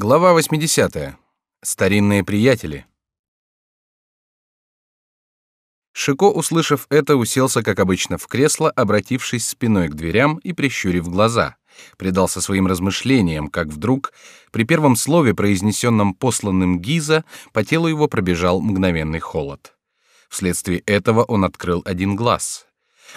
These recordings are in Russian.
Глава 80. Старинные приятели. Шико, услышав это, уселся, как обычно, в кресло, обратившись спиной к дверям и прищурив глаза. Предался своим размышлениям, как вдруг, при первом слове, произнесенном посланным Гиза, по телу его пробежал мгновенный холод. Вследствие этого он открыл один глаз.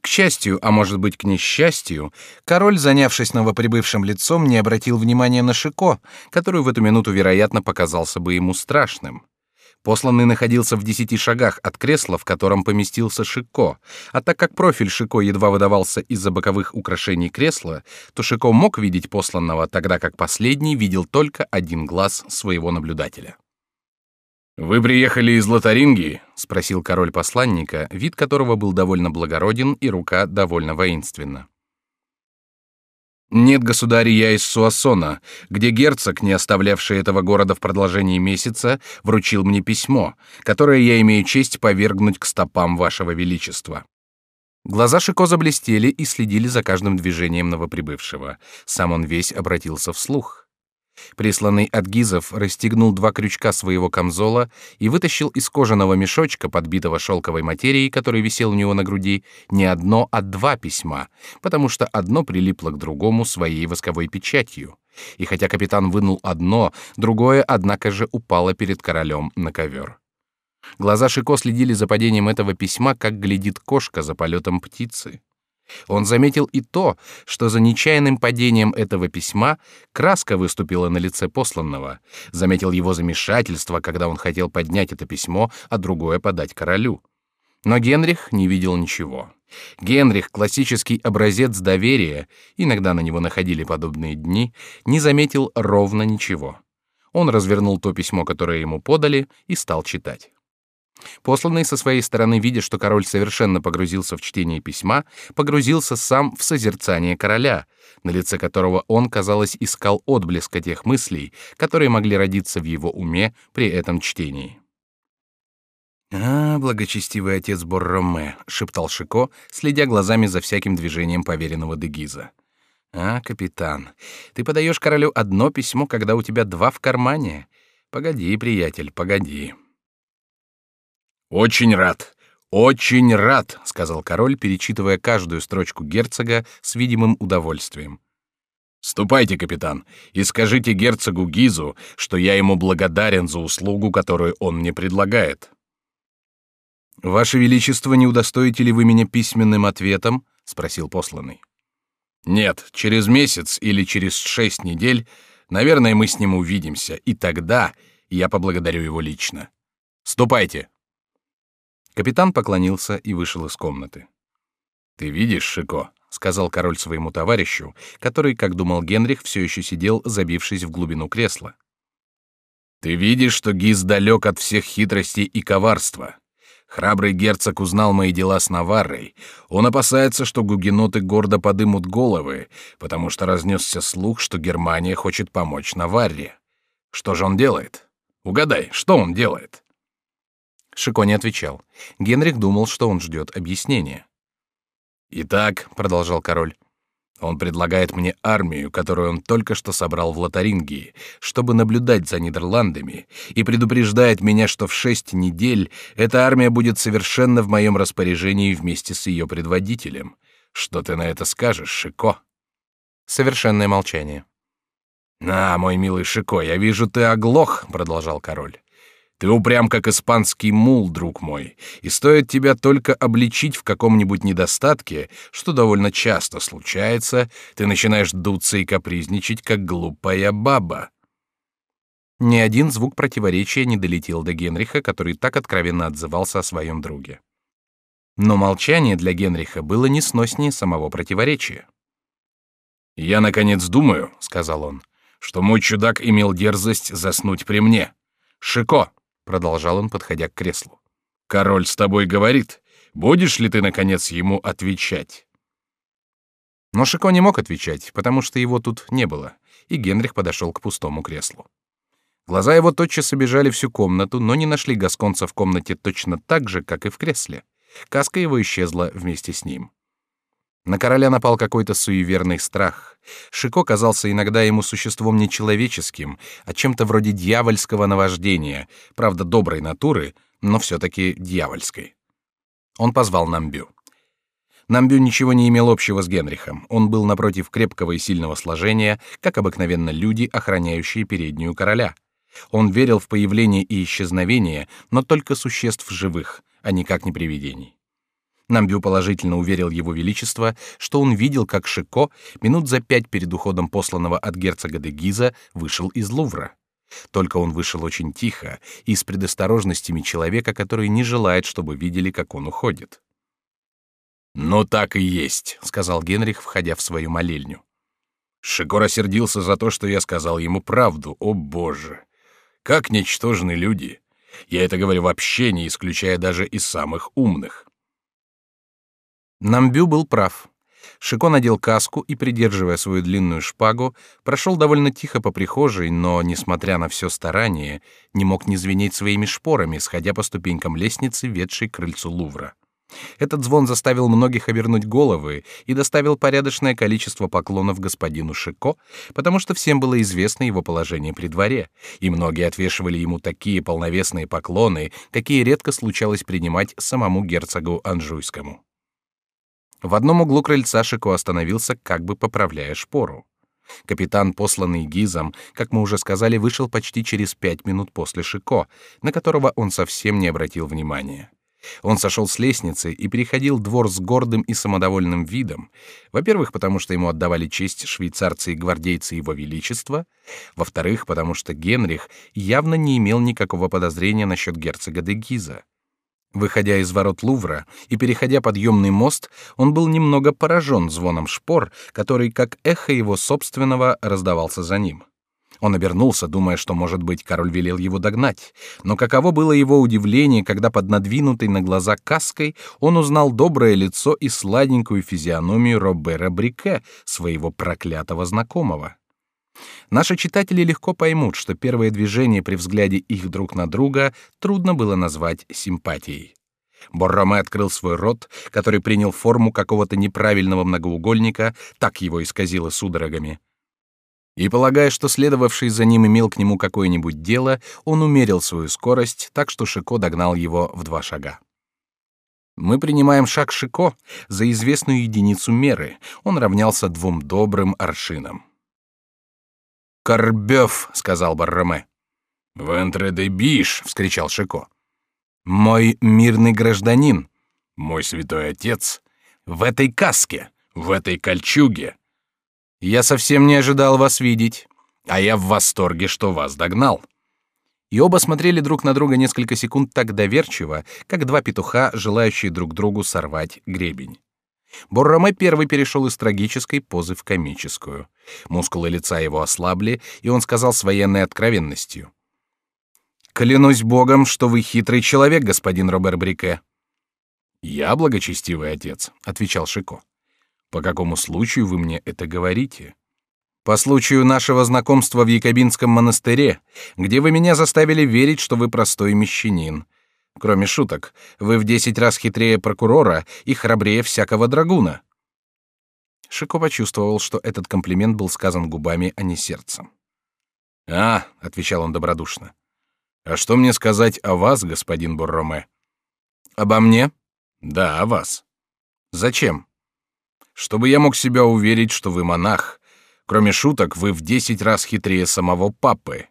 К счастью, а может быть к несчастью, король, занявшись новоприбывшим лицом, не обратил внимания на Шико, который в эту минуту, вероятно, показался бы ему страшным. Посланный находился в десяти шагах от кресла, в котором поместился Шико, а так как профиль Шико едва выдавался из-за боковых украшений кресла, то Шико мог видеть посланного, тогда как последний видел только один глаз своего наблюдателя. Вы приехали из Лотарингии? – спросил король посланника, вид которого был довольно благороден и рука довольно воинственна. Нет, государь, я из Суассона, где герцог, не оставлявший этого города в продолжении месяца, вручил мне письмо, которое я имею честь повергнуть к стопам вашего величества. Глаза Шико заблестели и следили за каждым движением новоприбывшего. Сам он весь обратился вслух. Присланный от гизов расстегнул два крючка своего камзола и вытащил из кожаного мешочка, подбитого шелковой материей, который висел у него на груди, не одно, а два письма, потому что одно прилипло к другому своей восковой печатью. И хотя капитан вынул одно, другое, однако же, упало перед королем на ковер. Глаза Шико следили за падением этого письма, как глядит кошка за полетом птицы. Он заметил и то, что за нечаянным падением этого письма краска выступила на лице посланного, заметил его замешательство, когда он хотел поднять это письмо, а другое подать королю. Но Генрих не видел ничего. Генрих, классический образец доверия, иногда на него находили подобные дни, не заметил ровно ничего. Он развернул то письмо, которое ему подали, и стал читать. Посланный со своей стороны, видя, что король совершенно погрузился в чтение письма, погрузился сам в созерцание короля, на лице которого он, казалось, искал отблеска тех мыслей, которые могли родиться в его уме при этом чтении. «А, благочестивый отец Борроме», — шептал Шико, следя глазами за всяким движением поверенного Дегиза. «А, капитан, ты подаешь королю одно письмо, когда у тебя два в кармане? Погоди, приятель, погоди». Очень рад, очень рад, сказал король, перечитывая каждую строчку герцога с видимым удовольствием. Ступайте, капитан, и скажите герцогу Гизу, что я ему благодарен за услугу, которую он мне предлагает. Ваше величество, не удостоите ли вы меня письменным ответом? спросил посланный. Нет, через месяц или через шесть недель, наверное, мы с ним увидимся, и тогда я поблагодарю его лично. Ступайте. Капитан поклонился и вышел из комнаты. Ты видишь, Шико, сказал король своему товарищу, который, как думал Генрих, все еще сидел, забившись в глубину кресла. Ты видишь, что Гиз далек от всех хитростей и коварства. Храбрый герцог узнал мои дела с Наваррой. Он опасается, что гугеноты гордо подымут головы, потому что разнесся слух, что Германия хочет помочь Наварре. Что же он делает? Угадай, что он делает? Шико не отвечал. Генрих думал, что он ждет объяснения. «Итак», — продолжал король, — «он предлагает мне армию, которую он только что собрал в Лотарингии, чтобы наблюдать за Нидерландами, и предупреждает меня, что в шесть недель эта армия будет совершенно в моем распоряжении вместе с ее предводителем. Что ты на это скажешь, Шико?» Совершенное молчание. «А, мой милый Шико, я вижу, ты оглох», — продолжал король. Ты упрям, как испанский мул, друг мой, и стоит тебя только обличить в каком-нибудь недостатке, что довольно часто случается, ты начинаешь дуться и капризничать, как глупая баба. Ни один звук противоречия не долетел до Генриха, который так откровенно отзывался о своем друге. Но молчание для Генриха было несноснее самого противоречия. «Я, наконец, думаю», — сказал он, — «что мой чудак имел дерзость заснуть при мне. Шико, продолжал он, подходя к креслу. Король с тобой говорит. Будешь ли ты наконец ему отвечать? Но Шико не мог отвечать, потому что его тут не было, и Генрих подошел к пустому креслу. Глаза его тотчас обежали всю комнату, но не нашли гасконца в комнате точно так же, как и в кресле. Каска его исчезла вместе с ним. На короля напал какой-то суеверный страх. Шико казался иногда ему существом нечеловеческим, а чем-то вроде дьявольского наваждения, правда, доброй натуры, но все-таки дьявольской. Он позвал Намбю. Намбю ничего не имел общего с Генрихом. Он был напротив крепкого и сильного сложения, как обыкновенно люди, охраняющие переднюю короля. Он верил в появление и исчезновение, но только существ живых, а никак не привидений. Намбю положительно уверил его величество, что он видел, как Шико минут за пять перед уходом посланного от герцога де Гиза вышел из Лувра. Только он вышел очень тихо и с предосторожностями человека, который не желает, чтобы видели, как он уходит. «Ну так и есть», — сказал Генрих, входя в свою молельню. Шико рассердился за то, что я сказал ему правду. О боже! Как ничтожны люди! Я это говорю вообще, не исключая даже и самых умных. Намбю был прав. Шико надел каску и, придерживая свою длинную шпагу, прошел довольно тихо по прихожей, но, несмотря на все старание, не мог не звенеть своими шпорами, сходя по ступенькам лестницы, ведшей к крыльцу Лувра. Этот звон заставил многих обернуть головы и доставил порядочное количество поклонов господину Шико, потому что всем было известно его положение при дворе, и многие отвешивали ему такие полновесные поклоны, какие редко случалось принимать самому герцогу Анжуйскому. В одном углу крыльца Шико остановился, как бы поправляя шпору. Капитан, посланный Гизом, как мы уже сказали, вышел почти через пять минут после Шико, на которого он совсем не обратил внимания. Он сошел с лестницы и переходил двор с гордым и самодовольным видом. Во-первых, потому что ему отдавали честь швейцарцы и гвардейцы его величества. Во-вторых, потому что Генрих явно не имел никакого подозрения насчет герцога де Гиза. Выходя из ворот Лувра и переходя подъемный мост, он был немного поражен звоном шпор, который, как эхо его собственного, раздавался за ним. Он обернулся, думая, что, может быть, король велел его догнать. Но каково было его удивление, когда под надвинутой на глаза каской он узнал доброе лицо и сладенькую физиономию Робера Брике, своего проклятого знакомого. Наши читатели легко поймут, что первое движение при взгляде их друг на друга трудно было назвать симпатией. Борроме открыл свой рот, который принял форму какого-то неправильного многоугольника, так его исказило судорогами. И полагая, что следовавший за ним имел к нему какое-нибудь дело, он умерил свою скорость, так что Шико догнал его в два шага. Мы принимаем шаг Шико за известную единицу меры. Он равнялся двум добрым аршинам. «Корбёв», — сказал Барроме. «Вентре де биш», — вскричал Шико. «Мой мирный гражданин, мой святой отец, в этой каске, в этой кольчуге. Я совсем не ожидал вас видеть, а я в восторге, что вас догнал». И оба смотрели друг на друга несколько секунд так доверчиво, как два петуха, желающие друг другу сорвать гребень. Борроме первый перешел из трагической позы в комическую. Мускулы лица его ослабли, и он сказал с военной откровенностью. «Клянусь богом, что вы хитрый человек, господин Робер Брике». «Я благочестивый отец», — отвечал Шико. «По какому случаю вы мне это говорите?» «По случаю нашего знакомства в Якобинском монастыре, где вы меня заставили верить, что вы простой мещанин, Кроме шуток, вы в десять раз хитрее прокурора и храбрее всякого драгуна. Шико почувствовал, что этот комплимент был сказан губами, а не сердцем. А, отвечал он добродушно. А что мне сказать о вас, господин Борроме? Обо мне? Да, о вас. Зачем? Чтобы я мог себя уверить, что вы монах. Кроме шуток, вы в десять раз хитрее самого папы.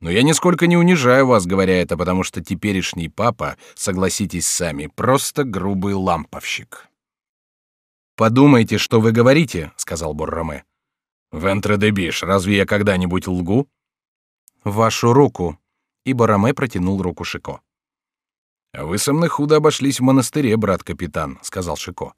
Но я нисколько не унижаю вас, говоря это, потому что теперешний папа, согласитесь сами, просто грубый ламповщик. Подумайте, что вы говорите, сказал Борроме. Вентре де разве я когда-нибудь лгу? Вашу руку. И Борроме протянул руку Шико. А вы со мной худо обошлись в монастыре, брат капитан, сказал Шико.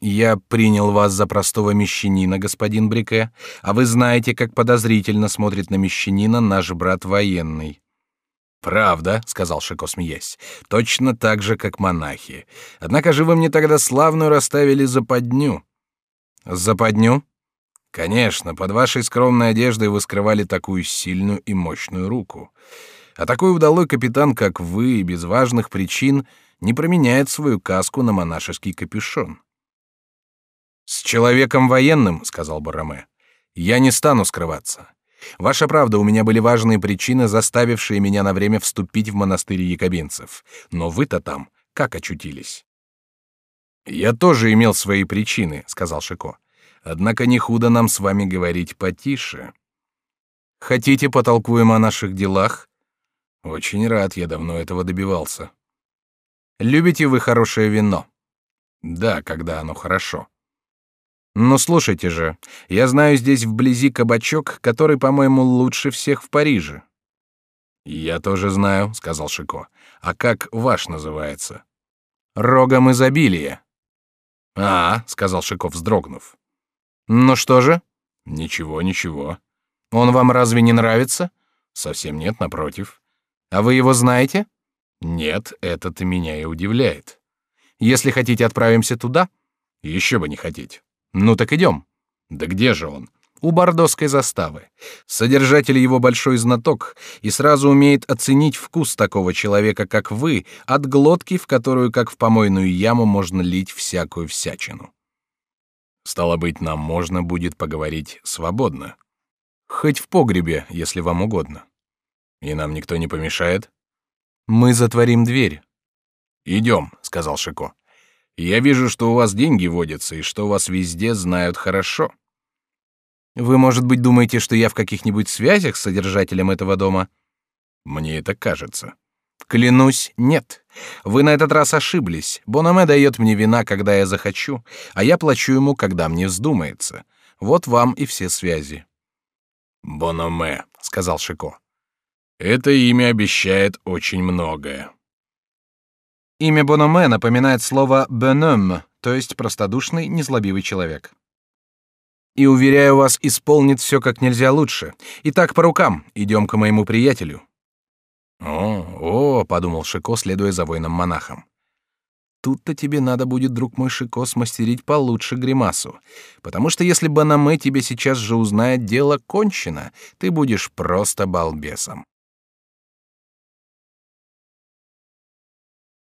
Я принял вас за простого мещанина, господин Брике, а вы знаете, как подозрительно смотрит на мещанина наш брат военный. Правда, сказал Шико, смеясь, точно так же, как монахи. Однако же вы мне тогда славную расставили западню. Западню? Конечно, под вашей скромной одеждой вы скрывали такую сильную и мощную руку. А такой удалой капитан, как вы, без важных причин, не променяет свою каску на монашеский капюшон. С человеком военным, сказал Бараме, я не стану скрываться. Ваша правда, у меня были важные причины, заставившие меня на время вступить в монастырь якобинцев. Но вы-то там как очутились? Я тоже имел свои причины, сказал Шико. Однако не худо нам с вами говорить потише. Хотите потолкуем о наших делах? Очень рад, я давно этого добивался. Любите вы хорошее вино? Да, когда оно хорошо. Ну слушайте же, я знаю здесь вблизи кабачок, который, по-моему, лучше всех в Париже. Я тоже знаю, сказал Шико. А как ваш называется? Рогом изобилия. А, сказал Шиков, вздрогнув. Ну что же? Ничего, ничего. Он вам разве не нравится? Совсем нет, напротив. А вы его знаете? Нет, это-то меня и удивляет. Если хотите, отправимся туда. Еще бы не хотеть. Ну так идем. Да где же он? У бордоской заставы. Содержатель его большой знаток и сразу умеет оценить вкус такого человека, как вы, от глотки, в которую, как в помойную яму, можно лить всякую всячину. Стало быть, нам можно будет поговорить свободно. Хоть в погребе, если вам угодно. И нам никто не помешает? Мы затворим дверь. Идем, сказал Шико. Я вижу, что у вас деньги водятся и что вас везде знают хорошо. Вы, может быть, думаете, что я в каких-нибудь связях с содержателем этого дома? Мне это кажется. Клянусь, нет. Вы на этот раз ошиблись. Бономе дает мне вина, когда я захочу, а я плачу ему, когда мне вздумается. Вот вам и все связи. Бономе, сказал Шико. Это имя обещает очень многое. Имя Бономе напоминает слово «bonhomme», то есть простодушный, незлобивый человек и, уверяю вас, исполнит все как нельзя лучше. Итак, по рукам, идем к моему приятелю». «О, о», — подумал Шико, следуя за воином-монахом. «Тут-то тебе надо будет, друг мой Шико, смастерить получше гримасу, потому что если Банаме тебе сейчас же узнает, дело кончено, ты будешь просто балбесом».